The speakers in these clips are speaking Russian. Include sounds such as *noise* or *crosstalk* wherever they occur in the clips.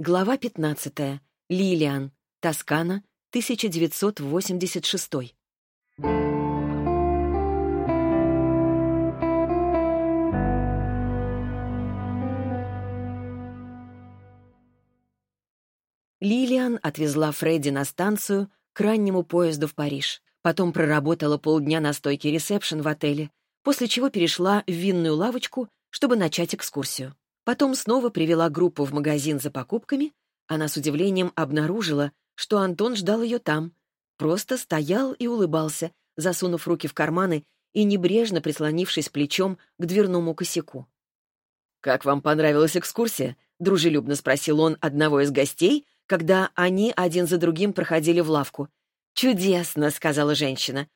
Глава 15. Лилиан. Тоскана. 1986. Лилиан отвезла Фредди на станцию к раннему поезду в Париж. Потом проработала полдня на стойке ресепшн в отеле, после чего перешла в винную лавочку, чтобы начать экскурсию. Потом снова привела группу в магазин за покупками. Она с удивлением обнаружила, что Антон ждал ее там. Просто стоял и улыбался, засунув руки в карманы и небрежно прислонившись плечом к дверному косяку. «Как вам понравилась экскурсия?» — дружелюбно спросил он одного из гостей, когда они один за другим проходили в лавку. «Чудесно», — сказала женщина.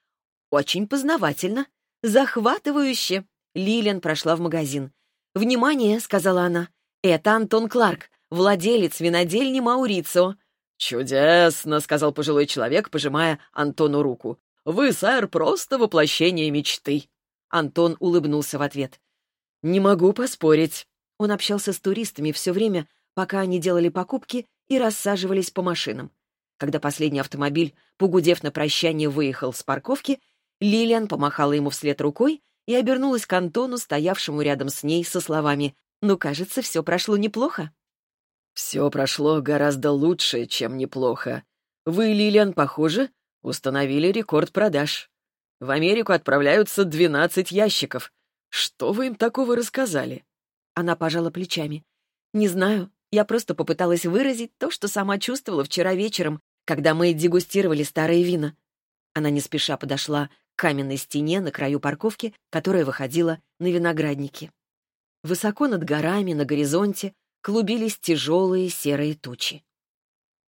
«Очень познавательно. Захватывающе». Лилиан прошла в магазин. «Внимание», — сказала она. «Это Антон Кларк, владелец винодельни Маурицио». «Чудесно», — сказал пожилой человек, пожимая Антону руку. «Вы, сэр, просто воплощение мечты». Антон улыбнулся в ответ. «Не могу поспорить». Он общался с туристами все время, пока они делали покупки и рассаживались по машинам. Когда последний автомобиль, погудев на прощание, выехал с парковки, Лилиан помахала ему вслед рукой и обернулась к Антону, стоявшему рядом с ней, со словами «Ну, кажется, все прошло неплохо». «Все прошло гораздо лучше, чем неплохо. Вы, Лилиан, похоже, установили рекорд продаж. В Америку отправляются 12 ящиков. Что вы им такого рассказали?» Она пожала плечами. «Не знаю. Я просто попыталась выразить то, что сама чувствовала вчера вечером, когда мы дегустировали старые вина». Она не спеша подошла каменной стене на краю парковки, которая выходила на виноградники. Высоко над горами, на горизонте, клубились тяжелые серые тучи.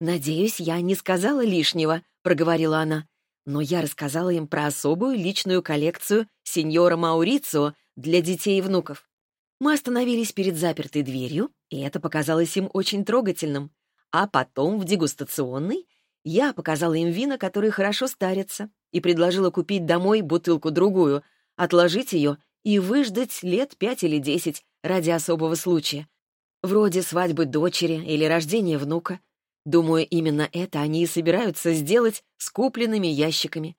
«Надеюсь, я не сказала лишнего», — проговорила она. «Но я рассказала им про особую личную коллекцию сеньора Маурицио для детей и внуков. Мы остановились перед запертой дверью, и это показалось им очень трогательным. А потом в дегустационной я показала им вина, которые хорошо старятся, и предложила купить домой бутылку-другую, отложить ее и выждать лет пять или десять ради особого случая. Вроде свадьбы дочери или рождения внука. Думаю, именно это они и собираются сделать с купленными ящиками.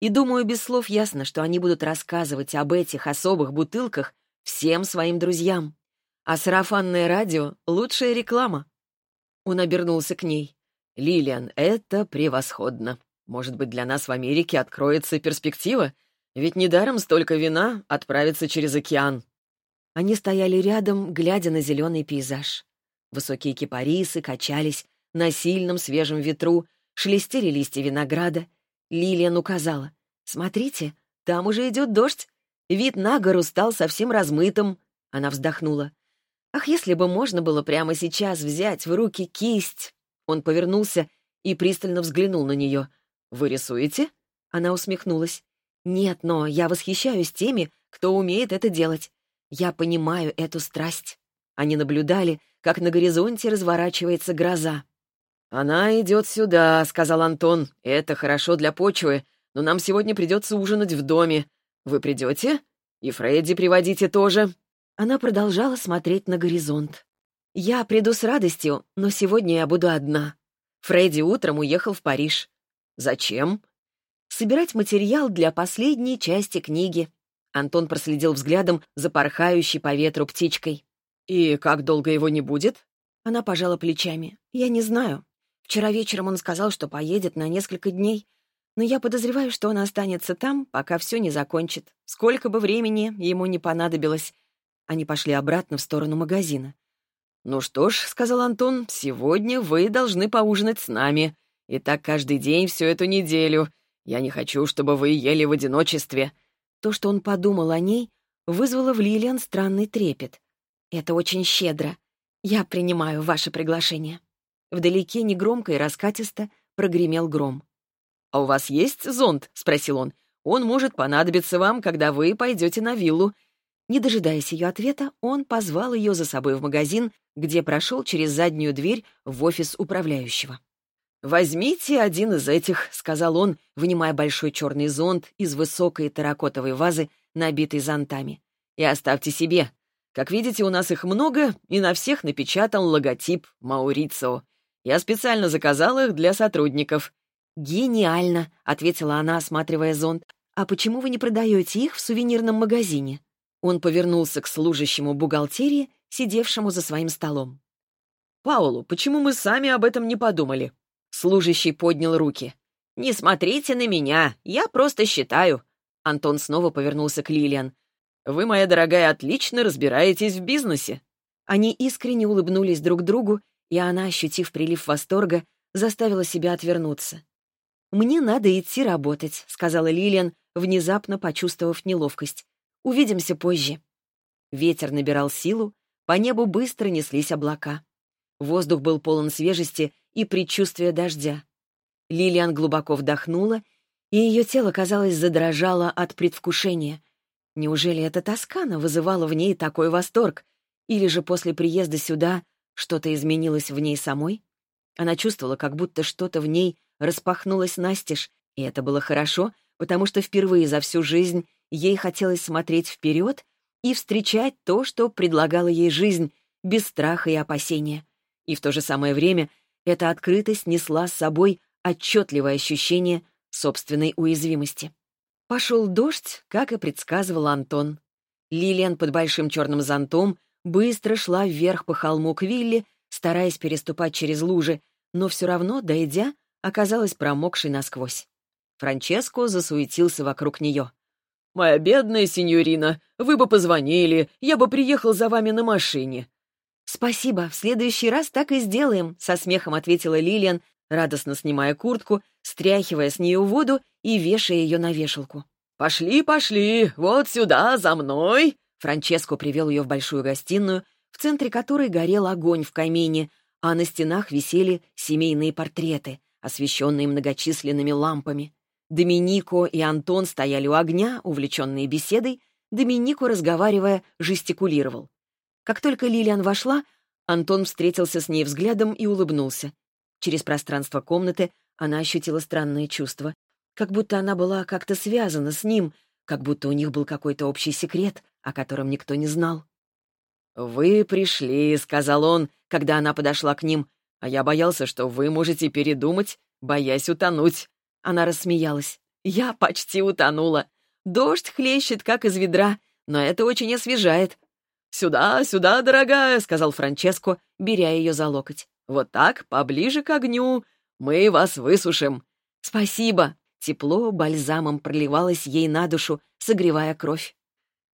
И думаю, без слов ясно, что они будут рассказывать об этих особых бутылках всем своим друзьям. А сарафанное радио — лучшая реклама. Он обернулся к ней. «Лилиан, это превосходно. Может быть, для нас в Америке откроется перспектива? Ведь недаром столько вина отправится через океан». Они стояли рядом, глядя на зеленый пейзаж. Высокие кипарисы качались на сильном свежем ветру, шелестели листья винограда. Лилиан указала. «Смотрите, там уже идет дождь. Вид на гору стал совсем размытым». Она вздохнула. «Ах, если бы можно было прямо сейчас взять в руки кисть!» Он повернулся и пристально взглянул на нее — «Вы рисуете?» Она усмехнулась. «Нет, но я восхищаюсь теми, кто умеет это делать. Я понимаю эту страсть». Они наблюдали, как на горизонте разворачивается гроза. «Она идет сюда», — сказал Антон. «Это хорошо для почвы, но нам сегодня придется ужинать в доме. Вы придете? И Фредди приводите тоже». Она продолжала смотреть на горизонт. «Я приду с радостью, но сегодня я буду одна. Фредди утром уехал в Париж. «Зачем?» «Собирать материал для последней части книги». Антон проследил взглядом за порхающей по ветру птичкой. «И как долго его не будет?» Она пожала плечами. «Я не знаю. Вчера вечером он сказал, что поедет на несколько дней. Но я подозреваю, что он останется там, пока все не закончит. Сколько бы времени ему не понадобилось». Они пошли обратно в сторону магазина. «Ну что ж», — сказал Антон, — «сегодня вы должны поужинать с нами. И так каждый день всю эту неделю. Я не хочу, чтобы вы ели в одиночестве». То, что он подумал о ней, вызвало в Лилиан странный трепет. «Это очень щедро. Я принимаю ваше приглашение». Вдалеке негромко и раскатисто прогремел гром. «А у вас есть зонт?» — спросил он. «Он может понадобиться вам, когда вы пойдете на виллу». Не дожидаясь ее ответа, он позвал ее за собой в магазин, где прошел через заднюю дверь в офис управляющего. «Возьмите один из этих», — сказал он, вынимая большой черный зонт из высокой терракотовой вазы, набитой зонтами. «И оставьте себе. Как видите, у нас их много, и на всех напечатан логотип Маурицио. Я специально заказал их для сотрудников». «Гениально», — ответила она, осматривая зонт. «А почему вы не продаете их в сувенирном магазине?» Он повернулся к служащему бухгалтерии, сидевшему за своим столом. «Паулу, почему мы сами об этом не подумали?» Служащий поднял руки. «Не смотрите на меня, я просто считаю». Антон снова повернулся к Лилиан. «Вы, моя дорогая, отлично разбираетесь в бизнесе». Они искренне улыбнулись друг другу, и она, ощутив прилив восторга, заставила себя отвернуться. «Мне надо идти работать», — сказала Лилиан, внезапно почувствовав неловкость. «Увидимся позже». Ветер набирал силу, по небу быстро неслись облака. Воздух был полон свежести и предчувствия дождя. Лилиан глубоко вдохнула, и ее тело, казалось, задрожало от предвкушения. Неужели эта Тоскана вызывала в ней такой восторг? Или же после приезда сюда что-то изменилось в ней самой? Она чувствовала, как будто что-то в ней распахнулось настежь, и это было хорошо, потому что впервые за всю жизнь ей хотелось смотреть вперед и встречать то, что предлагала ей жизнь, без страха и опасения. И в то же самое время эта открытость несла с собой отчетливое ощущение собственной уязвимости. Пошел дождь, как и предсказывал Антон. Лилиан под большим черным зонтом быстро шла вверх по холму к вилле, стараясь переступать через лужи, но все равно, дойдя, оказалась промокшей насквозь. Франческо засуетился вокруг нее. «Моя бедная сеньорина, вы бы позвонили, я бы приехал за вами на машине». «Спасибо, в следующий раз так и сделаем», — со смехом ответила Лилиан, радостно снимая куртку, стряхивая с нее воду и вешая ее на вешалку. «Пошли, пошли, вот сюда, за мной!» Франческо привел ее в большую гостиную, в центре которой горел огонь в камине, а на стенах висели семейные портреты, освещенные многочисленными лампами. Доминико и Антон стояли у огня, увлеченные беседой. Доминико, разговаривая, жестикулировал. Как только Лилиан вошла, Антон встретился с ней взглядом и улыбнулся. Через пространство комнаты она ощутила странное чувство, как будто она была как-то связана с ним, как будто у них был какой-то общий секрет, о котором никто не знал. «Вы пришли», — сказал он, когда она подошла к ним, «а я боялся, что вы можете передумать, боясь утонуть». Она рассмеялась. «Я почти утонула. Дождь хлещет, как из ведра, но это очень освежает». «Сюда, сюда, дорогая», — сказал Франческо, беря ее за локоть. «Вот так, поближе к огню. Мы вас высушим». «Спасибо». Тепло бальзамом проливалось ей на душу, согревая кровь.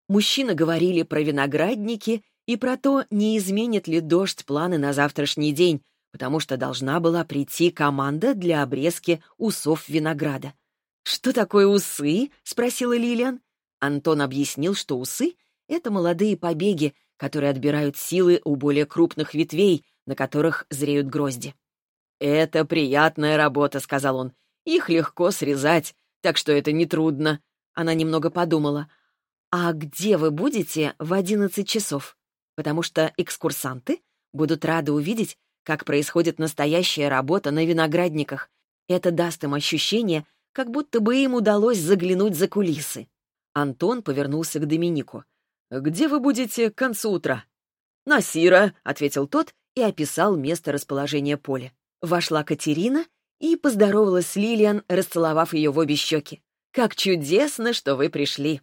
Мужчины говорили про виноградники и про то, не изменит ли дождь планы на завтрашний день, потому что должна была прийти команда для обрезки усов винограда. «Что такое усы?» — спросила Лилиан. Антон объяснил, что усы — это молодые побеги, которые отбирают силы у более крупных ветвей, на которых зреют грозди. «Это приятная работа», — сказал он. «Их легко срезать, так что это нетрудно». Она немного подумала. «А где вы будете в одиннадцать часов? Потому что экскурсанты будут рады увидеть, как происходит настоящая работа на виноградниках. Это даст им ощущение, как будто бы им удалось заглянуть за кулисы. Антон повернулся к Доминику. «Где вы будете к концу утра?» «На Сира», — ответил тот и описал место расположения поля. Вошла Катерина и поздоровалась с Лилиан, расцеловав ее в обе щеки. «Как чудесно, что вы пришли!»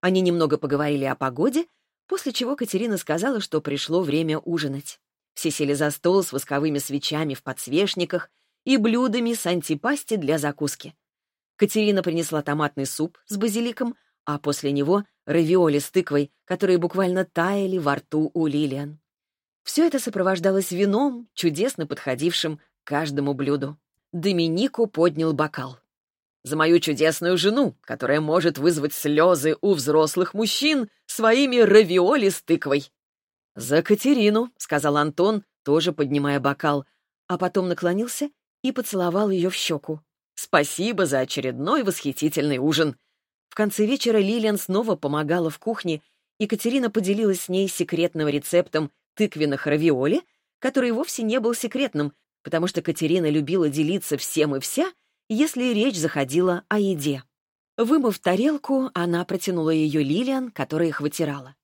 Они немного поговорили о погоде, после чего Катерина сказала, что пришло время ужинать. Все сели за стол с восковыми свечами в подсвечниках и блюдами с антипасти для закуски. Катерина принесла томатный суп с базиликом, а после него — равиоли с тыквой, которые буквально таяли во рту у Лилиан. Все это сопровождалось вином, чудесно подходившим к каждому блюду. Доминику поднял бокал. «За мою чудесную жену, которая может вызвать слезы у взрослых мужчин своими равиоли с тыквой!» «За Катерину», — сказал Антон, тоже поднимая бокал, а потом наклонился и поцеловал ее в щеку. «Спасибо за очередной восхитительный ужин». В конце вечера Лилиан снова помогала в кухне, и Катерина поделилась с ней секретным рецептом тыквенных равиоли, который вовсе не был секретным, потому что Катерина любила делиться всем и вся, если речь заходила о еде. Вымыв тарелку, она протянула ее Лилиан, которая их вытирала.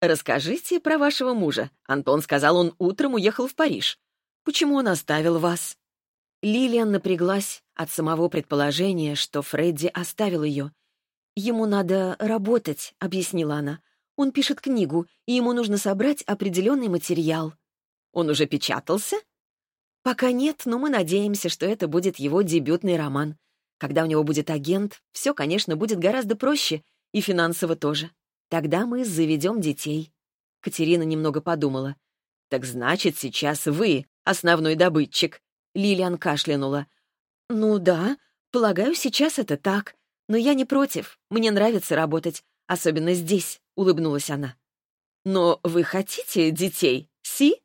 «Расскажите про вашего мужа. Антон сказал, он утром уехал в Париж. Почему он оставил вас?» Лилиан напряглась от самого предположения, что Фредди оставил ее. «Ему надо работать», — объяснила она. «Он пишет книгу, и ему нужно собрать определенный материал». «Он уже печатался?» «Пока нет, но мы надеемся, что это будет его дебютный роман. Когда у него будет агент, все, конечно, будет гораздо проще, и финансово тоже. Тогда мы заведем детей». Катерина немного подумала. «Так значит, сейчас вы основной добытчик». Лилиан кашлянула. «Ну да, полагаю, сейчас это так. Но я не против. Мне нравится работать, особенно здесь», — улыбнулась она. «Но вы хотите детей, Си?»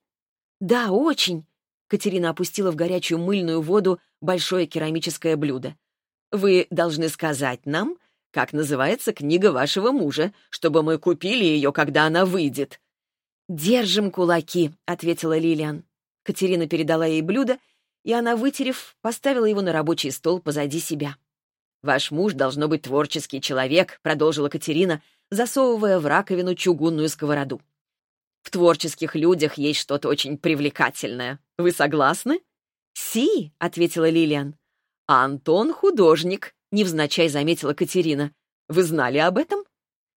«Да, очень». Катерина опустила в горячую мыльную воду большое керамическое блюдо. «Вы должны сказать нам, как называется книга вашего мужа, чтобы мы купили ее, когда она выйдет». «Держим кулаки», — ответила Лилиан. Катерина передала ей блюдо, и она, вытерев, поставила его на рабочий стол позади себя. «Ваш муж должно быть творческий человек», — продолжила Катерина, засовывая в раковину чугунную сковороду. «В творческих людях есть что-то очень привлекательное. Вы согласны?» «Си», — ответила Лилиан. «А Антон — художник», — невзначай заметила Катерина. «Вы знали об этом?»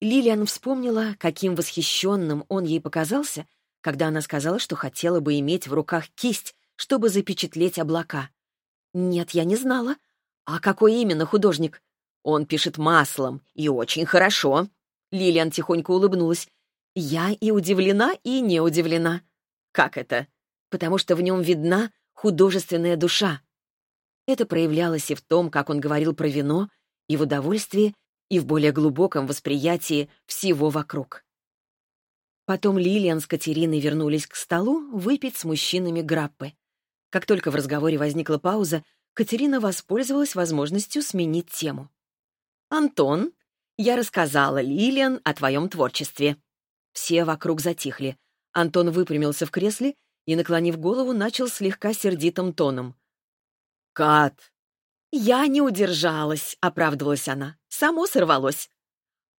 Лилиан вспомнила, каким восхищенным он ей показался, когда она сказала, что хотела бы иметь в руках кисть, чтобы запечатлеть облака. «Нет, я не знала. А какой именно художник?» «Он пишет маслом, и очень хорошо». Лилиан тихонько улыбнулась. «Я и удивлена, и не удивлена». «Как это?» «Потому что в нем видна художественная душа». Это проявлялось и в том, как он говорил про вино, и в удовольствии, и в более глубоком восприятии всего вокруг. Потом Лилиан с Катериной вернулись к столу выпить с мужчинами граппы. Как только в разговоре возникла пауза, Катерина воспользовалась возможностью сменить тему. «Антон, я рассказала Лилиан о твоем творчестве». Все вокруг затихли. Антон выпрямился в кресле и, наклонив голову, начал слегка сердитым тоном. «Кат!» «Я не удержалась», — оправдывалась она. «Само сорвалось».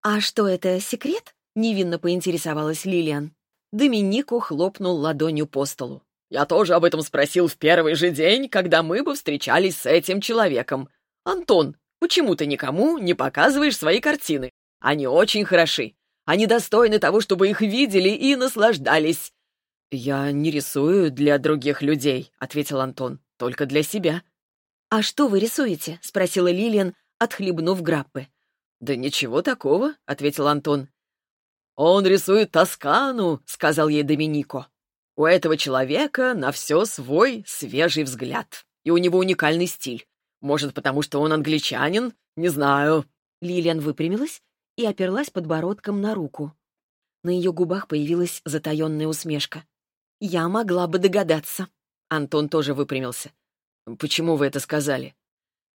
«А что это, секрет?» Невинно поинтересовалась Лилиан. Доминико хлопнул ладонью по столу. «Я тоже об этом спросил в первый же день, когда мы бы встречались с этим человеком. Антон, почему ты никому не показываешь свои картины? Они очень хороши. Они достойны того, чтобы их видели и наслаждались». «Я не рисую для других людей», — ответил Антон. «Только для себя». «А что вы рисуете?» — спросила Лилиан, отхлебнув граппы. «Да ничего такого», — ответил Антон. «Он рисует Тоскану», — сказал ей Доминико. «У этого человека на все свой свежий взгляд, и у него уникальный стиль. Может, потому что он англичанин? Не знаю». Лилиан выпрямилась и оперлась подбородком на руку. На ее губах появилась затаенная усмешка. «Я могла бы догадаться». Антон тоже выпрямился. «Почему вы это сказали?»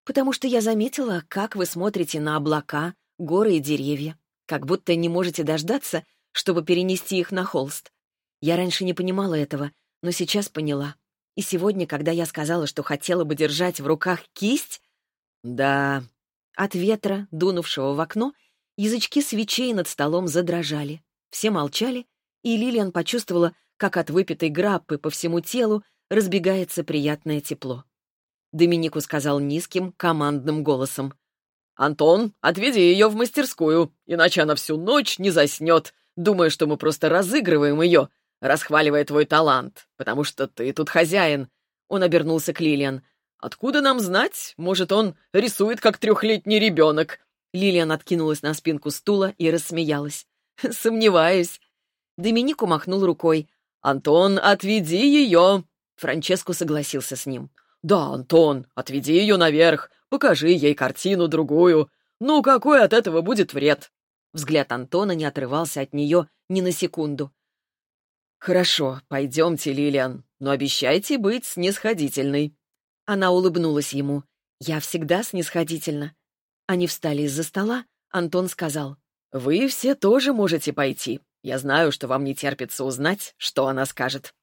«Потому что я заметила, как вы смотрите на облака, горы и деревья как будто не можете дождаться, чтобы перенести их на холст. Я раньше не понимала этого, но сейчас поняла. И сегодня, когда я сказала, что хотела бы держать в руках кисть... Да... От ветра, дунувшего в окно, язычки свечей над столом задрожали. Все молчали, и Лилиан почувствовала, как от выпитой граппы по всему телу разбегается приятное тепло. Доминику сказал низким, командным голосом. «Антон, отведи ее в мастерскую, иначе она всю ночь не заснет, думая, что мы просто разыгрываем ее, расхваливая твой талант, потому что ты тут хозяин». Он обернулся к Лилиан. «Откуда нам знать? Может, он рисует, как трехлетний ребенок?» Лилиан откинулась на спинку стула и рассмеялась. *laughs* «Сомневаюсь». Доминику махнул рукой. «Антон, отведи ее!» Франческо согласился с ним. «Да, Антон, отведи ее наверх, покажи ей картину другую. Ну, какой от этого будет вред?» Взгляд Антона не отрывался от нее ни на секунду. «Хорошо, пойдемте, Лилиан, но обещайте быть снисходительной». Она улыбнулась ему. «Я всегда снисходительна». Они встали из-за стола, Антон сказал. «Вы все тоже можете пойти. Я знаю, что вам не терпится узнать, что она скажет».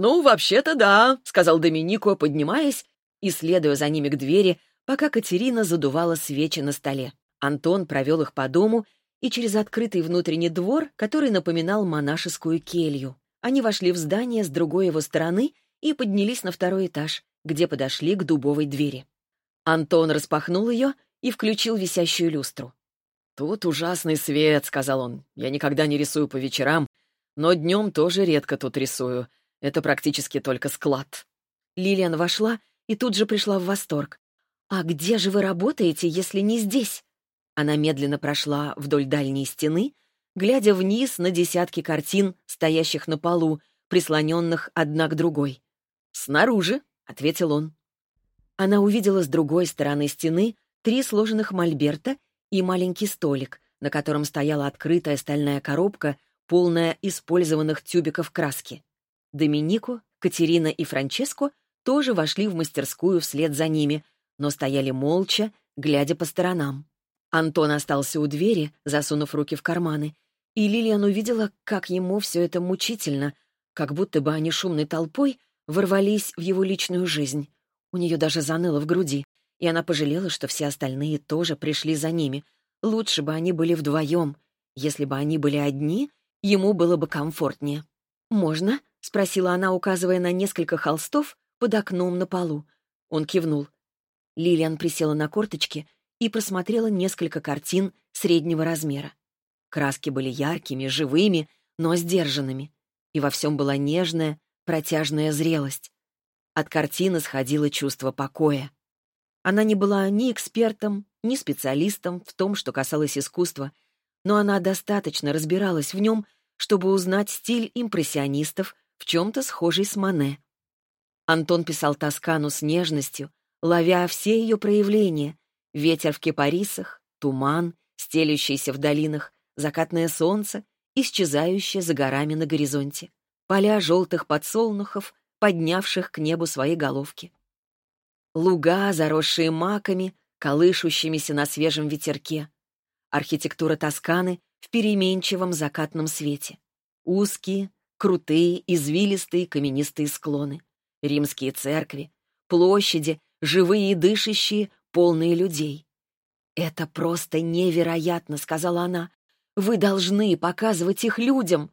«Ну, вообще-то да», — сказал Доминико, поднимаясь и следуя за ними к двери, пока Катерина задувала свечи на столе. Антон провел их по дому и через открытый внутренний двор, который напоминал монашескую келью. Они вошли в здание с другой его стороны и поднялись на второй этаж, где подошли к дубовой двери. Антон распахнул ее и включил висящую люстру. «Тут ужасный свет», — сказал он. «Я никогда не рисую по вечерам, но днем тоже редко тут рисую. Это практически только склад». Лилиан вошла и тут же пришла в восторг. «А где же вы работаете, если не здесь?» Она медленно прошла вдоль дальней стены, глядя вниз на десятки картин, стоящих на полу, прислоненных одна к другой. «Снаружи», — ответил он. Она увидела с другой стороны стены три сложенных мольберта и маленький столик, на котором стояла открытая стальная коробка, полная использованных тюбиков краски. Доминику, Катерина и Франческо тоже вошли в мастерскую вслед за ними, но стояли молча, глядя по сторонам. Антон остался у двери, засунув руки в карманы, и Лилиан увидела, как ему все это мучительно, как будто бы они шумной толпой ворвались в его личную жизнь. У нее даже заныло в груди, и она пожалела, что все остальные тоже пришли за ними. Лучше бы они были вдвоем. Если бы они были одни, ему было бы комфортнее. «Можно?» — спросила она, указывая на несколько холстов под окном на полу. Он кивнул. Лилиан присела на корточки и просмотрела несколько картин среднего размера. Краски были яркими, живыми, но сдержанными. И во всем была нежная, протяжная зрелость. От картины сходило чувство покоя. Она не была ни экспертом, ни специалистом в том, что касалось искусства, но она достаточно разбиралась в нем, чтобы узнать стиль импрессионистов, в чем-то схожий с Мане. Антон писал Тоскану с нежностью, ловя все ее проявления — ветер в кипарисах, туман, стелющийся в долинах, закатное солнце, исчезающее за горами на горизонте, поля желтых подсолнухов, поднявших к небу свои головки. Луга, заросшие маками, колышущимися на свежем ветерке. Архитектура Тосканы в переменчивом закатном свете. Узкие, крутые, извилистые каменистые склоны. Римские церкви, площади, живые и дышащие, полные людей. «Это просто невероятно», — сказала она. «Вы должны показывать их людям».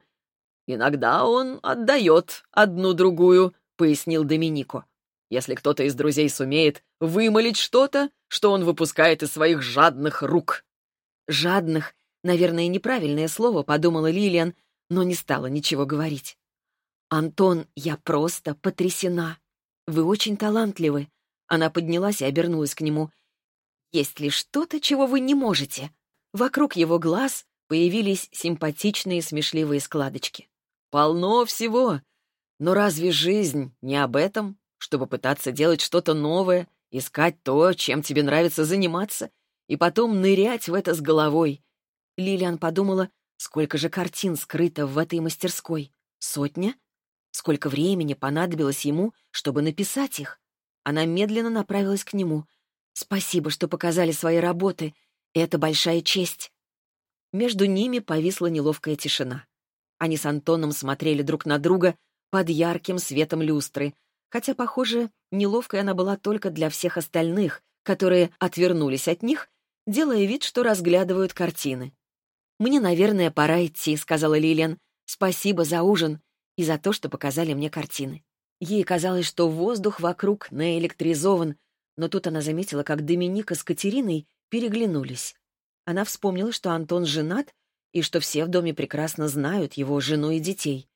«Иногда он отдает одну-другую», — пояснил Доминико. «Если кто-то из друзей сумеет вымолить что-то, что он выпускает из своих жадных рук». «Жадных» — наверное, неправильное слово, — подумала Лилиан, но не стала ничего говорить. «Антон, я просто потрясена. Вы очень талантливы». Она поднялась и обернулась к нему. «Есть ли что-то, чего вы не можете?» Вокруг его глаз появились симпатичные смешливые складочки. Полно всего. Но разве жизнь не об этом, чтобы пытаться делать что-то новое, искать то, чем тебе нравится заниматься, и потом нырять в это с головой? Лилиан подумала, сколько же картин скрыто в этой мастерской. Сотня? Сколько времени понадобилось ему, чтобы написать их? Она медленно направилась к нему. «Спасибо, что показали свои работы. Это большая честь». Между ними повисла неловкая тишина. Они с Антоном смотрели друг на друга под ярким светом люстры, хотя, похоже, неловкой она была только для всех остальных, которые отвернулись от них, делая вид, что разглядывают картины. «Мне, наверное, пора идти», — сказала Лилиан. «Спасибо за ужин и за то, что показали мне картины». Ей казалось, что воздух вокруг наэлектризован, но тут она заметила, как Доминика с Катериной переглянулись. Она вспомнила, что Антон женат и что все в доме прекрасно знают его жену и детей.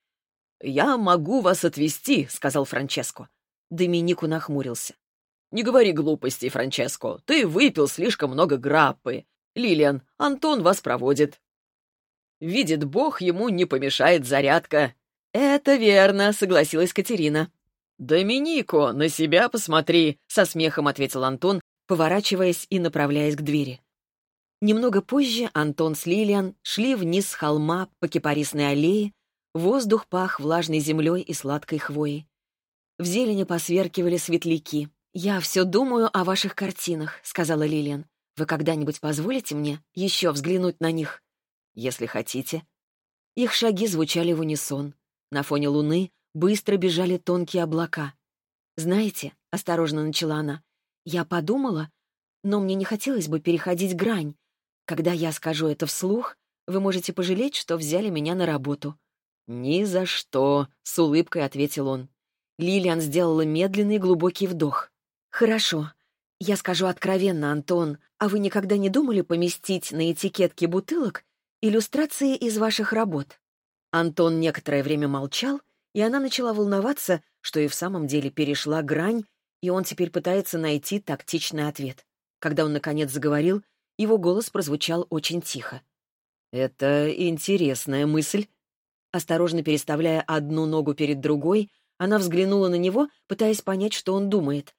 «Я могу вас отвезти», — сказал Франческо. Доминику нахмурился. «Не говори глупостей, Франческо. Ты выпил слишком много граппы. Лилиан, Антон вас проводит». «Видит Бог, ему не помешает зарядка». «Это верно», — согласилась Катерина. «Доминико, на себя посмотри», — со смехом ответил Антон, поворачиваясь и направляясь к двери. Немного позже Антон с Лилиан шли вниз с холма по кипарисной аллее, воздух пах влажной землей и сладкой хвоей. В зелени посверкивали светляки. «Я все думаю о ваших картинах», — сказала Лилиан. «Вы когда-нибудь позволите мне еще взглянуть на них?» «Если хотите». Их шаги звучали в унисон. На фоне луны быстро бежали тонкие облака. «Знаете», — осторожно начала она, — «я подумала, но мне не хотелось бы переходить грань. Когда я скажу это вслух, вы можете пожалеть, что взяли меня на работу». «Ни за что», — с улыбкой ответил он. Лилиан сделала медленный глубокий вдох. «Хорошо. Я скажу откровенно, Антон, а вы никогда не думали поместить на этикетке бутылок иллюстрации из ваших работ?» Антон некоторое время молчал, и она начала волноваться, что и в самом деле перешла грань, и он теперь пытается найти тактичный ответ. Когда он, наконец, заговорил, его голос прозвучал очень тихо. «Это интересная мысль». Осторожно переставляя одну ногу перед другой, она взглянула на него, пытаясь понять, что он думает.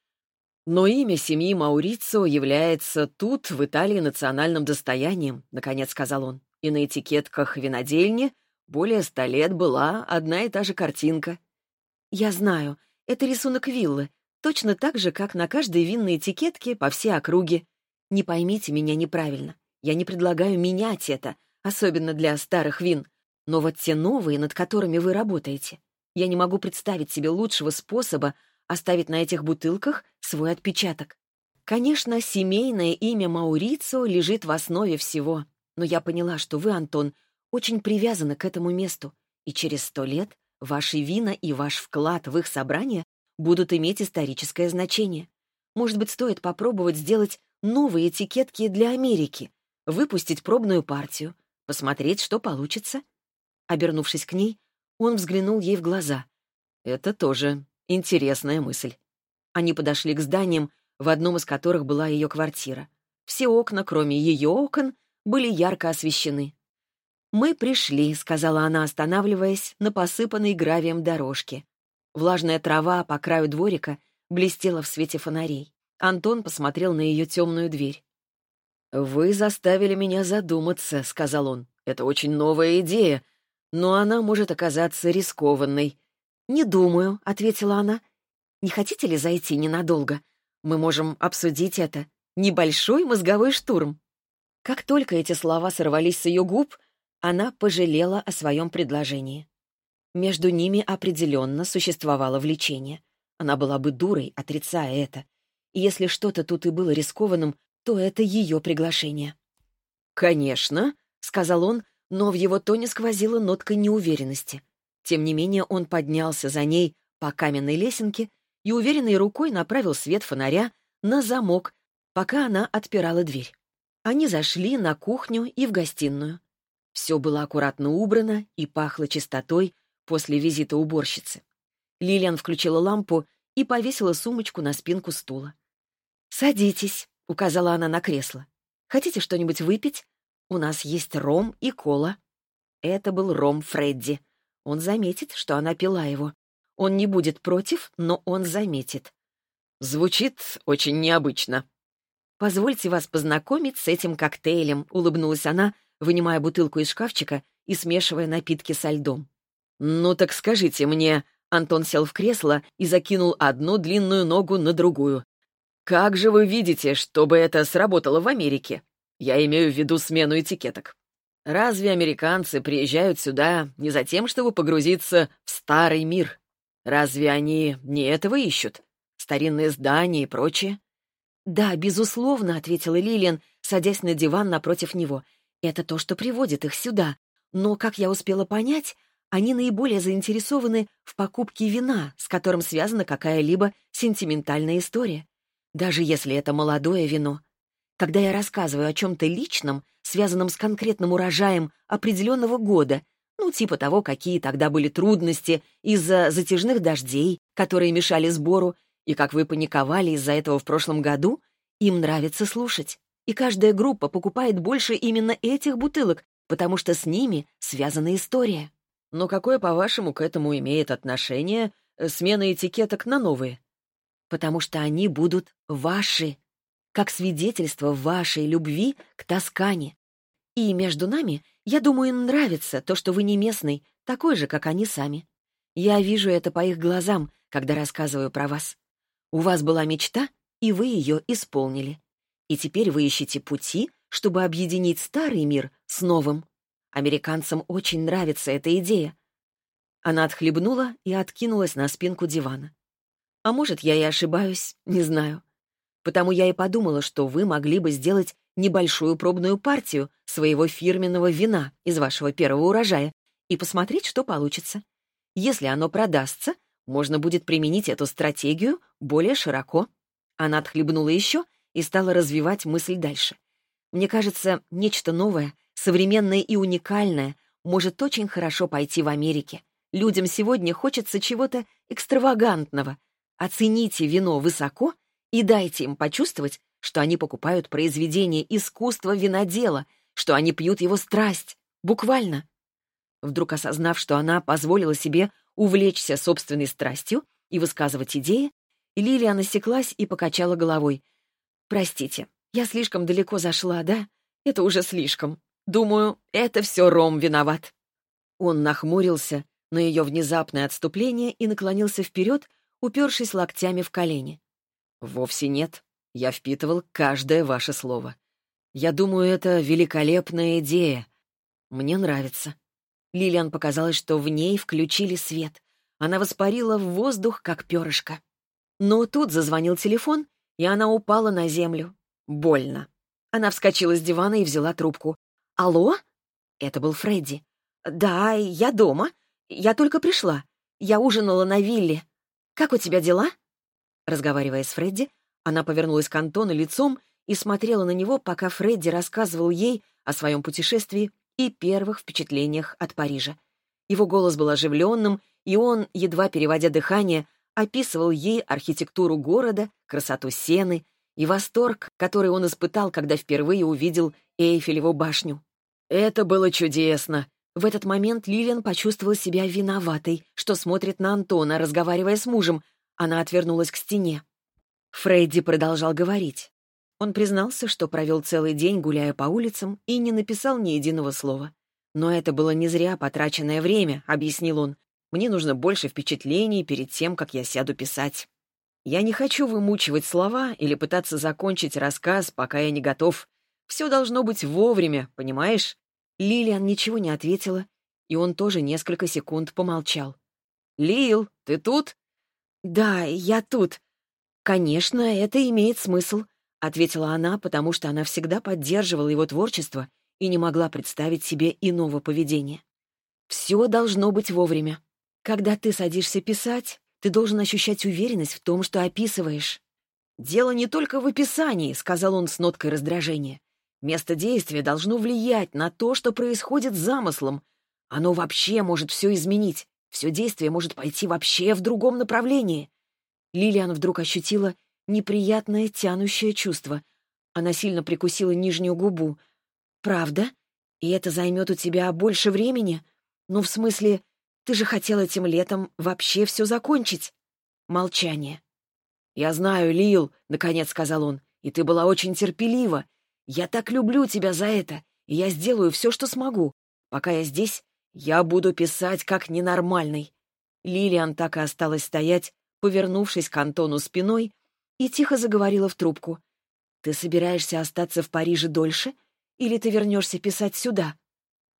«Но имя семьи Маурицио является тут, в Италии, национальным достоянием», — наконец сказал он. «И на этикетках винодельни более ста лет была одна и та же картинка». «Я знаю, это рисунок виллы, точно так же, как на каждой винной этикетке по всей округе. Не поймите меня неправильно. Я не предлагаю менять это, особенно для старых вин. Но вот те новые, над которыми вы работаете, я не могу представить себе лучшего способа оставить на этих бутылках свой отпечаток. Конечно, семейное имя Маурицио лежит в основе всего, но я поняла, что вы, Антон, очень привязаны к этому месту, и через сто лет ваши вина и ваш вклад в их собрание будут иметь историческое значение. Может быть, стоит попробовать сделать новые этикетки для Америки, выпустить пробную партию, посмотреть, что получится. Обернувшись к ней, он взглянул ей в глаза. «Это тоже интересная мысль». Они подошли к зданиям, в одном из которых была ее квартира. Все окна, кроме ее окон, были ярко освещены. «Мы пришли», — сказала она, останавливаясь на посыпанной гравием дорожке. Влажная трава по краю дворика блестела в свете фонарей. Антон посмотрел на ее темную дверь. «Вы заставили меня задуматься», — сказал он. «Это очень новая идея, но она может оказаться рискованной». «Не думаю», — ответила она. «Не хотите ли зайти ненадолго? Мы можем обсудить это. Небольшой мозговой штурм». Как только эти слова сорвались с ее губ, она пожалела о своем предложении. Между ними определенно существовало влечение. Она была бы дурой, отрицая это. И если что-то тут и было рискованным, то это ее приглашение. «Конечно», — сказал он, но в его тоне сквозила нотка неуверенности. Тем не менее он поднялся за ней по каменной лесенке и уверенной рукой направил свет фонаря на замок, пока она отпирала дверь. Они зашли на кухню и в гостиную. Все было аккуратно убрано и пахло чистотой после визита уборщицы. Лилиан включила лампу и повесила сумочку на спинку стула. «Садитесь», — указала она на кресло. «Хотите что-нибудь выпить? У нас есть ром и кола». Это был ром Фредди. Он заметит, что она пила его. Он не будет против, но он заметит. «Звучит очень необычно». «Позвольте вас познакомить с этим коктейлем», — улыбнулась она, вынимая бутылку из шкафчика и смешивая напитки со льдом. «Ну так скажите мне...» Антон сел в кресло и закинул одну длинную ногу на другую. «Как же вы видите, чтобы это сработало в Америке? Я имею в виду смену этикеток. Разве американцы приезжают сюда не за тем, чтобы погрузиться в старый мир? Разве они не этого ищут? Старинные здания и прочее?» «Да, безусловно», — ответила Лилиан, садясь на диван напротив него. Это то, что приводит их сюда. Но, как я успела понять, они наиболее заинтересованы в покупке вина, с которым связана какая-либо сентиментальная история. Даже если это молодое вино. Когда я рассказываю о чем-то личном, связанном с конкретным урожаем определенного года, ну, типа того, какие тогда были трудности из-за затяжных дождей, которые мешали сбору, и как вы паниковали из-за этого в прошлом году, им нравится слушать и каждая группа покупает больше именно этих бутылок, потому что с ними связана история. Но какое, по-вашему, к этому имеет отношение э, смена этикеток на новые? Потому что они будут ваши, как свидетельство вашей любви к Тоскане. И между нами, я думаю, нравится то, что вы не местный, такой же, как они сами. Я вижу это по их глазам, когда рассказываю про вас. У вас была мечта, и вы ее исполнили. И теперь вы ищете пути, чтобы объединить старый мир с новым. Американцам очень нравится эта идея. Она отхлебнула и откинулась на спинку дивана. А может, я и ошибаюсь, не знаю. Потому я и подумала, что вы могли бы сделать небольшую пробную партию своего фирменного вина из вашего первого урожая и посмотреть, что получится. Если оно продастся, можно будет применить эту стратегию более широко. Она отхлебнула еще и стала развивать мысль дальше. Мне кажется, нечто новое, современное и уникальное может очень хорошо пойти в Америке. Людям сегодня хочется чего-то экстравагантного. Оцените вино высоко и дайте им почувствовать, что они покупают произведение искусства винодела, что они пьют его страсть. Буквально. Вдруг осознав, что она позволила себе увлечься собственной страстью и высказывать идеи, Лилия насеклась и покачала головой. «Простите, я слишком далеко зашла, да? Это уже слишком. Думаю, это все Ром виноват». Он нахмурился на ее внезапное отступление и наклонился вперед, упершись локтями в колени. «Вовсе нет. Я впитывал каждое ваше слово. Я думаю, это великолепная идея. Мне нравится». Лилиан показалось, что в ней включили свет. Она воспарила в воздух, как перышко. Но тут зазвонил телефон, и она упала на землю. Больно. Она вскочила с дивана и взяла трубку. «Алло?» Это был Фредди. «Да, я дома. Я только пришла. Я ужинала на вилле. Как у тебя дела?» Разговаривая с Фредди, она повернулась к Антону лицом и смотрела на него, пока Фредди рассказывал ей о своем путешествии и первых впечатлениях от Парижа. Его голос был оживленным, и он, едва переводя дыхание, описывал ей архитектуру города, красоту сены и восторг, который он испытал, когда впервые увидел Эйфелеву башню. Это было чудесно. В этот момент Лилиан почувствовала себя виноватой, что смотрит на Антона, разговаривая с мужем. Она отвернулась к стене. Фредди продолжал говорить. Он признался, что провел целый день, гуляя по улицам, и не написал ни единого слова. «Но это было не зря потраченное время», — объяснил он. «Мне нужно больше впечатлений перед тем, как я сяду писать. Я не хочу вымучивать слова или пытаться закончить рассказ, пока я не готов. Все должно быть вовремя, понимаешь?» Лилиан ничего не ответила, и он тоже несколько секунд помолчал. «Лил, ты тут?» «Да, я тут. Конечно, это имеет смысл», — ответила она, потому что она всегда поддерживала его творчество и не могла представить себе иного поведения. «Все должно быть вовремя. Когда ты садишься писать, ты должен ощущать уверенность в том, что описываешь». «Дело не только в описании», — сказал он с ноткой раздражения. «Место действия должно влиять на то, что происходит с замыслом. Оно вообще может все изменить. Все действие может пойти вообще в другом направлении». Лилиан вдруг ощутила неприятное тянущее чувство. Она сильно прикусила нижнюю губу. «Правда? И это займет у тебя больше времени? Ну, в смысле, ты же хотел этим летом вообще все закончить?» Молчание. «Я знаю, Лил», — наконец сказал он, — «и ты была очень терпелива. Я так люблю тебя за это, и я сделаю все, что смогу. Пока я здесь, я буду писать как ненормальный». Лилиан так и осталась стоять, повернувшись к Антону спиной, и тихо заговорила в трубку. «Ты собираешься остаться в Париже дольше, или ты вернешься писать сюда?»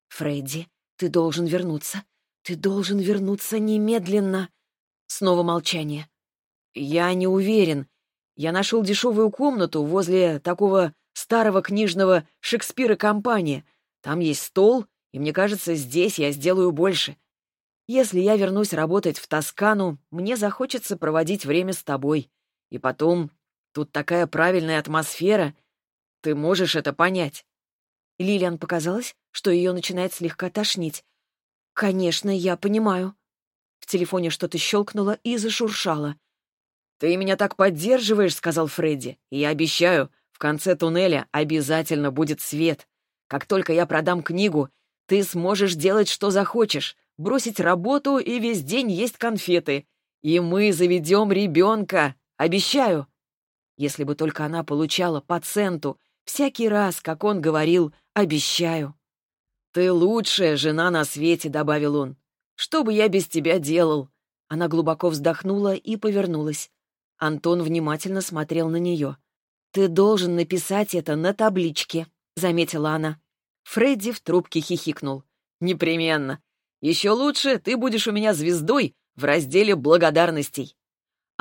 «Фредди, ты должен вернуться. Ты должен вернуться немедленно!» Снова молчание. «Я не уверен. Я нашел дешевую комнату возле такого старого книжного Шекспира компания. Там есть стол, и мне кажется, здесь я сделаю больше. Если я вернусь работать в Тоскану, мне захочется проводить время с тобой. И потом, тут такая правильная атмосфера. Ты можешь это понять?» Лилиан показалось, что ее начинает слегка тошнить. «Конечно, я понимаю». В телефоне что-то щелкнуло и зашуршало. «Ты меня так поддерживаешь», — сказал Фредди. «И я обещаю, в конце туннеля обязательно будет свет. Как только я продам книгу, ты сможешь делать, что захочешь, бросить работу и весь день есть конфеты. И мы заведем ребенка. Обещаю!» Если бы только она получала по центу всякий раз, как он говорил «обещаю». «Ты лучшая жена на свете», — добавил он. «Что бы я без тебя делал?» Она глубоко вздохнула и повернулась. Антон внимательно смотрел на нее. «Ты должен написать это на табличке», — заметила она. Фредди в трубке хихикнул. «Непременно. Еще лучше ты будешь у меня звездой в разделе благодарностей».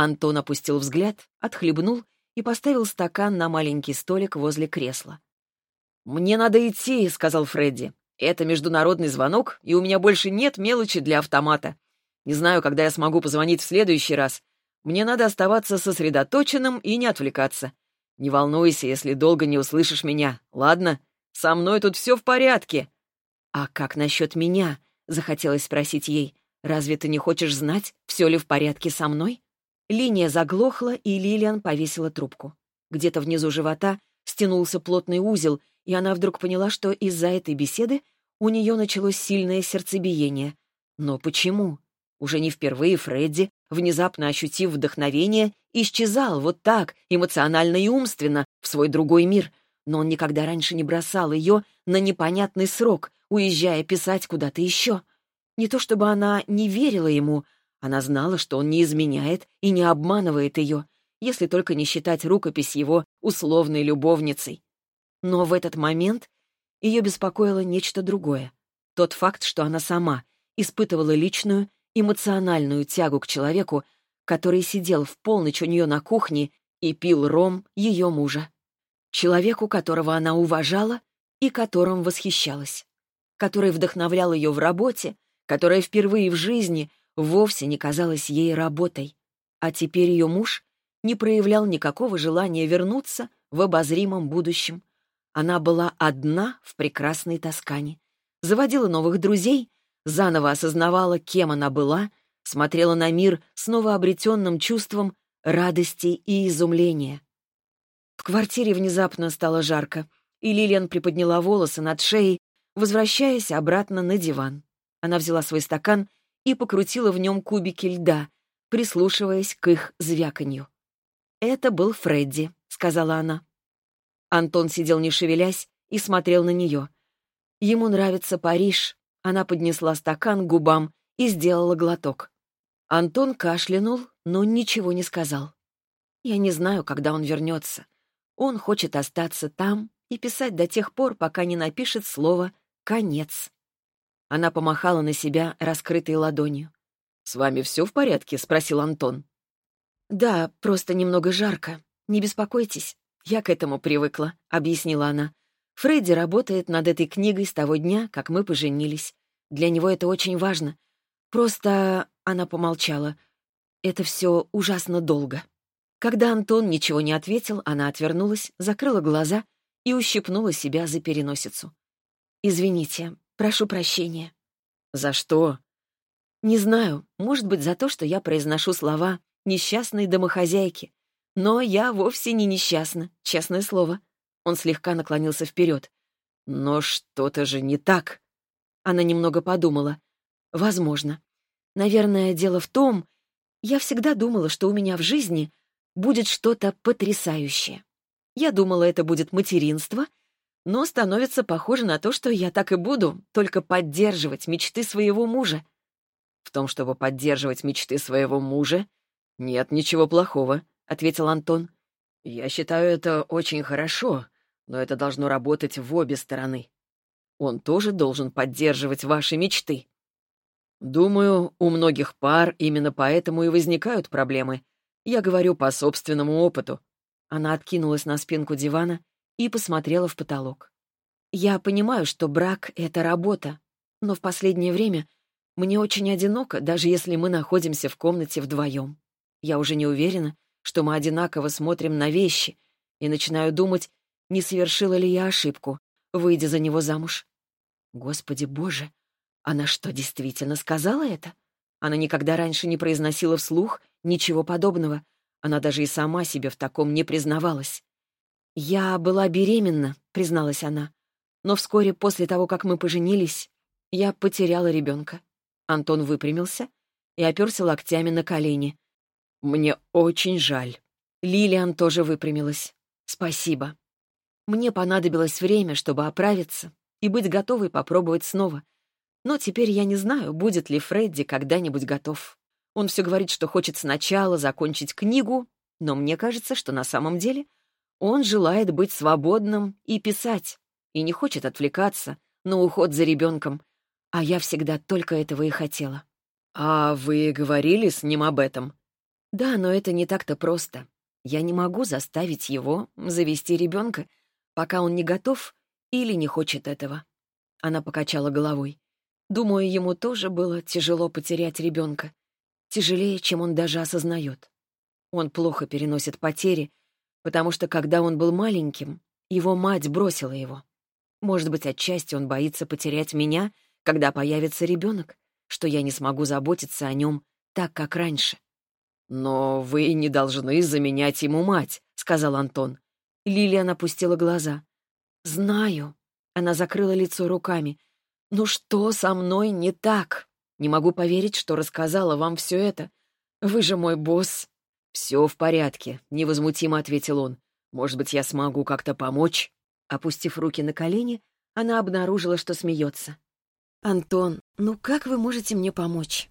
Антон опустил взгляд, отхлебнул и поставил стакан на маленький столик возле кресла. «Мне надо идти», — сказал Фредди. «Это международный звонок, и у меня больше нет мелочи для автомата. Не знаю, когда я смогу позвонить в следующий раз. Мне надо оставаться сосредоточенным и не отвлекаться. Не волнуйся, если долго не услышишь меня, ладно? Со мной тут все в порядке». «А как насчет меня?» — захотелось спросить ей. «Разве ты не хочешь знать, все ли в порядке со мной?» Линия заглохла, и Лилиан повесила трубку. Где-то внизу живота стянулся плотный узел, и она вдруг поняла, что из-за этой беседы у нее началось сильное сердцебиение. Но почему? Уже не впервые Фредди, внезапно ощутив вдохновение, исчезал вот так, эмоционально и умственно, в свой другой мир. Но он никогда раньше не бросал ее на непонятный срок, уезжая писать куда-то еще. Не то чтобы она не верила ему, она знала, что он не изменяет и не обманывает ее, если только не считать рукопись его условной любовницей. Но в этот момент ее беспокоило нечто другое. Тот факт, что она сама испытывала личную, эмоциональную тягу к человеку, который сидел в полночь у нее на кухне и пил ром ее мужа. Человеку, которого она уважала и которым восхищалась. Который вдохновлял ее в работе, которая впервые в жизни вовсе не казалась ей работой. А теперь ее муж не проявлял никакого желания вернуться в обозримом будущем. Она была одна в прекрасной Тоскане, заводила новых друзей, заново осознавала, кем она была, смотрела на мир с новообретенным чувством радости и изумления. В квартире внезапно стало жарко, и Лилиан приподняла волосы над шеей, возвращаясь обратно на диван. Она взяла свой стакан и покрутила в нем кубики льда, прислушиваясь к их звяканью. «Это был Фредди», — сказала она. Антон сидел не шевелясь и смотрел на нее. Ему нравится Париж. Она поднесла стакан к губам и сделала глоток. Антон кашлянул, но ничего не сказал. Я не знаю, когда он вернется. Он хочет остаться там и писать до тех пор, пока не напишет слово «конец». Она помахала на себя раскрытой ладонью. «С вами все в порядке?» — спросил Антон. «Да, просто немного жарко. Не беспокойтесь. Я к этому привыкла», — объяснила она. «Фредди работает над этой книгой с того дня, как мы поженились. Для него это очень важно. Просто...» — она помолчала. «Это все ужасно долго». Когда Антон ничего не ответил, она отвернулась, закрыла глаза и ущипнула себя за переносицу. «Извините, Прошу прощения». «За что?» «Не знаю. Может быть, за то, что я произношу слова несчастной домохозяйки. Но я вовсе не несчастна, честное слово». Он слегка наклонился вперед. «Но что-то же не так». Она немного подумала. «Возможно. Наверное, дело в том, я всегда думала, что у меня в жизни будет что-то потрясающее. Я думала, это будет материнство — но становится похоже на то, что я так и буду, только поддерживать мечты своего мужа. В том, чтобы поддерживать мечты своего мужа, нет ничего плохого, — ответил Антон. Я считаю это очень хорошо, но это должно работать в обе стороны. Он тоже должен поддерживать ваши мечты. Думаю, у многих пар именно поэтому и возникают проблемы. Я говорю по собственному опыту. Она откинулась на спинку дивана и посмотрела в потолок. «Я понимаю, что брак — это работа, но в последнее время мне очень одиноко, даже если мы находимся в комнате вдвоем. Я уже не уверена, что мы одинаково смотрим на вещи, и начинаю думать, не совершила ли я ошибку, выйдя за него замуж. Господи боже, она что, действительно сказала это? Она никогда раньше не произносила вслух ничего подобного. Она даже и сама себе в таком не признавалась. «Я была беременна», — призналась она. «Но вскоре после того, как мы поженились, я потеряла ребенка». Антон выпрямился и оперся локтями на колени. «Мне очень жаль». Лилиан тоже выпрямилась. «Спасибо. Мне понадобилось время, чтобы оправиться и быть готовой попробовать снова. Но теперь я не знаю, будет ли Фредди когда-нибудь готов. Он все говорит, что хочет сначала закончить книгу, но мне кажется, что на самом деле он желает быть свободным и писать, и не хочет отвлекаться на уход за ребенком, а я всегда только этого и хотела. «А вы говорили с ним об этом?» «Да, но это не так-то просто. Я не могу заставить его завести ребенка, пока он не готов Или не хочет этого. Она покачала головой. Думаю, ему тоже было тяжело потерять ребенка. Тяжелее, чем он даже осознает. Он плохо переносит потери, потому что, когда он был маленьким, его мать бросила его. Может быть, отчасти он боится потерять меня, когда появится ребенок, что я не смогу заботиться о нем так, как раньше. «Но вы не должны заменять ему мать», — сказал Антон. Лилиан опустила глаза. «Знаю». Она закрыла лицо руками. «Ну что со мной не так? Не могу поверить, что рассказала вам все это. Вы же мой босс». «Все в порядке», — невозмутимо ответил он. «Может быть, я смогу как-то помочь?» Опустив руки на колени, она обнаружила, что смеется. «Антон, ну как вы можете мне помочь?»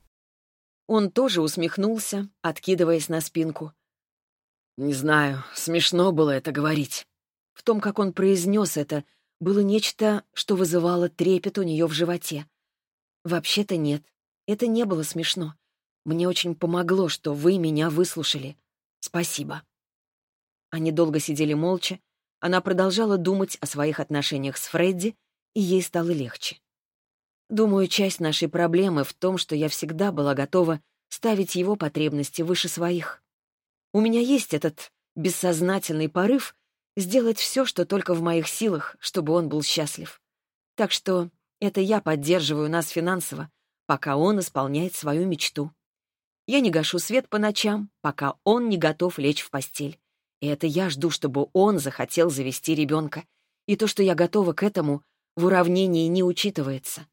Он тоже усмехнулся, откидываясь на спинку. «Не знаю, смешно было это говорить». В том, как он произнес это, было нечто, что вызывало трепет у нее в животе. «Вообще-то нет, это не было смешно. Мне очень помогло, что вы меня выслушали. Спасибо». Они долго сидели молча. Она продолжала думать о своих отношениях с Фредди, и ей стало легче. Думаю, часть нашей проблемы в том, что я всегда была готова ставить его потребности выше своих. У меня есть этот бессознательный порыв сделать все, что только в моих силах, чтобы он был счастлив. Так что это я поддерживаю нас финансово, пока он исполняет свою мечту. Я не гашу свет по ночам, пока он не готов лечь в постель. И это я жду, чтобы он захотел завести ребенка. И то, что я готова к этому, в уравнении не учитывается.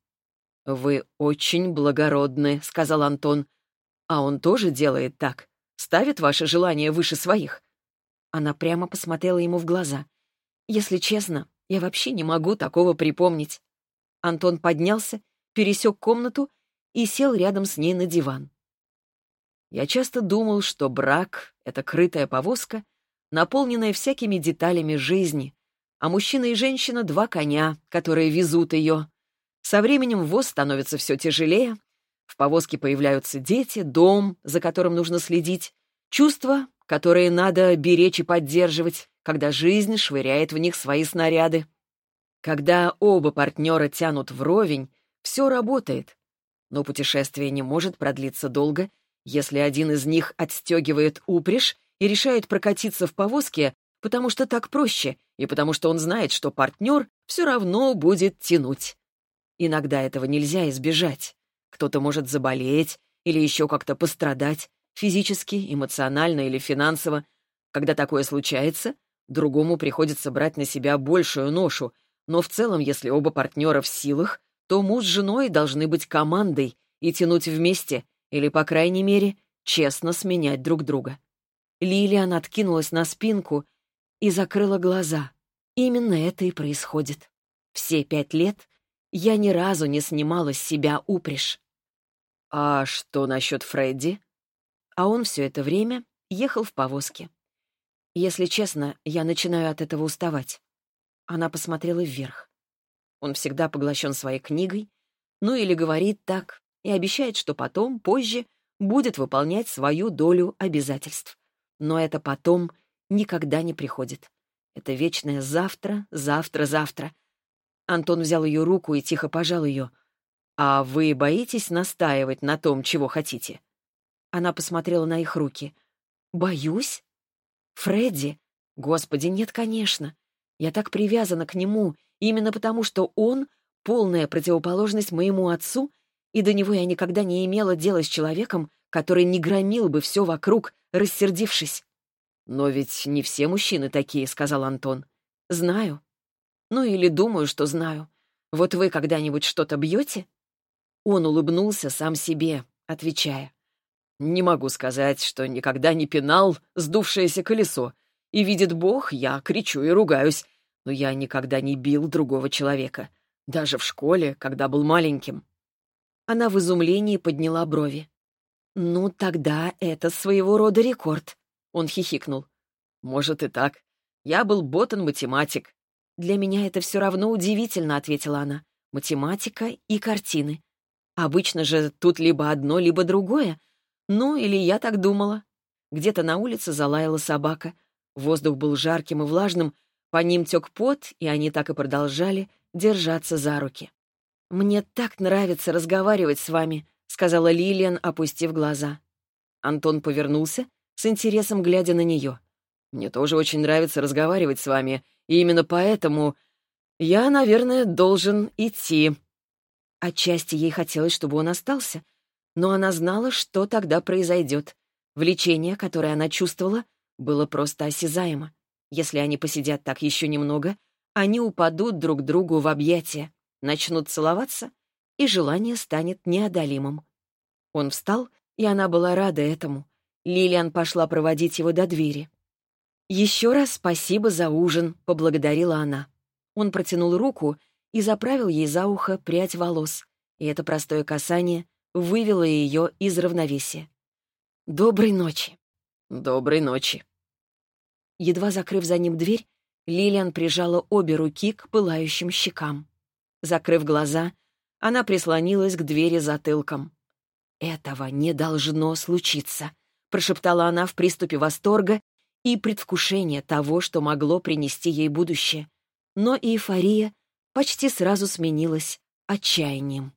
«Вы очень благородны», — сказал Антон. «А он тоже делает так? Ставит ваше желание выше своих?» Она прямо посмотрела ему в глаза. «Если честно, я вообще не могу такого припомнить». Антон поднялся, пересек комнату и сел рядом с ней на диван. Я часто думал, что брак — это крытая повозка, наполненная всякими деталями жизни, а мужчина и женщина — два коня, которые везут ее. Со временем воз становится все тяжелее, в повозке появляются дети, дом, за которым нужно следить, чувства, которые надо беречь и поддерживать, когда жизнь швыряет в них свои снаряды. Когда оба партнера тянут вровень, все работает. Но путешествие не может продлиться долго, если один из них отстегивает упряжь и решает прокатиться в повозке, потому что так проще, и потому что он знает, что партнер все равно будет тянуть. Иногда этого нельзя избежать. Кто-то может заболеть или еще как-то пострадать, физически, эмоционально или финансово. Когда такое случается, другому приходится брать на себя большую ношу, но в целом, если оба партнера в силах, то муж с женой должны быть командой и тянуть вместе, или, по крайней мере, честно сменять друг друга. Лилиан откинулась на спинку и закрыла глаза. Именно это и происходит. Все пять лет я ни разу не снимала с себя упряжь. «А что насчет Фредди?» А он все это время ехал в повозке. Если честно, я начинаю от этого уставать. Она посмотрела вверх. Он всегда поглощен своей книгой, ну или говорит так, и обещает, что потом, позже, будет выполнять свою долю обязательств. Но это потом никогда не приходит. Это вечное «завтра, завтра, завтра», Антон взял ее руку и тихо пожал ее. «А вы боитесь настаивать на том, чего хотите?» Она посмотрела на их руки. «Боюсь? Фредди? Господи, нет, конечно. Я так привязана к нему, именно потому что он — полная противоположность моему отцу, и до него я никогда не имела дела с человеком, который не громил бы все вокруг, рассердившись. «Но ведь не все мужчины такие», — сказал Антон. «Знаю. Ну или думаю, что знаю. Вот вы когда-нибудь что-то бьете?» Он улыбнулся сам себе, отвечая. «Не могу сказать, что никогда не пинал сдувшееся колесо. И видит Бог, я кричу и ругаюсь, но я никогда не бил другого человека. Даже в школе, когда был маленьким». Она в изумлении подняла брови. «Ну, тогда это своего рода рекорд», — он хихикнул. «Может и так. Я был ботан-математик, «Для меня это все равно удивительно», — ответила она. «Математика и картины. Обычно же тут либо одно, либо другое. Ну, или я так думала». Где-то на улице залаяла собака. Воздух был жарким и влажным, По ним тек пот, и они так и продолжали держаться за руки. «Мне так нравится разговаривать с вами», — сказала Лилиан, опустив глаза. Антон повернулся, с интересом глядя на нее. «Мне тоже очень нравится разговаривать с вами, и именно поэтому я, наверное, должен идти». Отчасти ей хотелось, чтобы он остался, но она знала, что тогда произойдет. Влечение, которое она чувствовала, было просто осязаемо. Если они посидят так еще немного, они упадут друг другу в объятия, начнут целоваться, и желание станет неодолимым. Он встал, и она была рада этому. Лилиан пошла проводить его до двери. «Еще раз спасибо за ужин», — поблагодарила она. Он протянул руку и заправил ей за ухо прядь волос, и это простое касание вывело ее из равновесия. «Доброй ночи». «Доброй ночи». Едва закрыв за ним дверь, Лилиан прижала обе руки к пылающим щекам. Закрыв глаза, она прислонилась к двери затылком. «Этого не должно случиться», — прошептала она в приступе восторга и предвкушения того, что могло принести ей будущее. Но эйфория почти сразу сменилась отчаянием.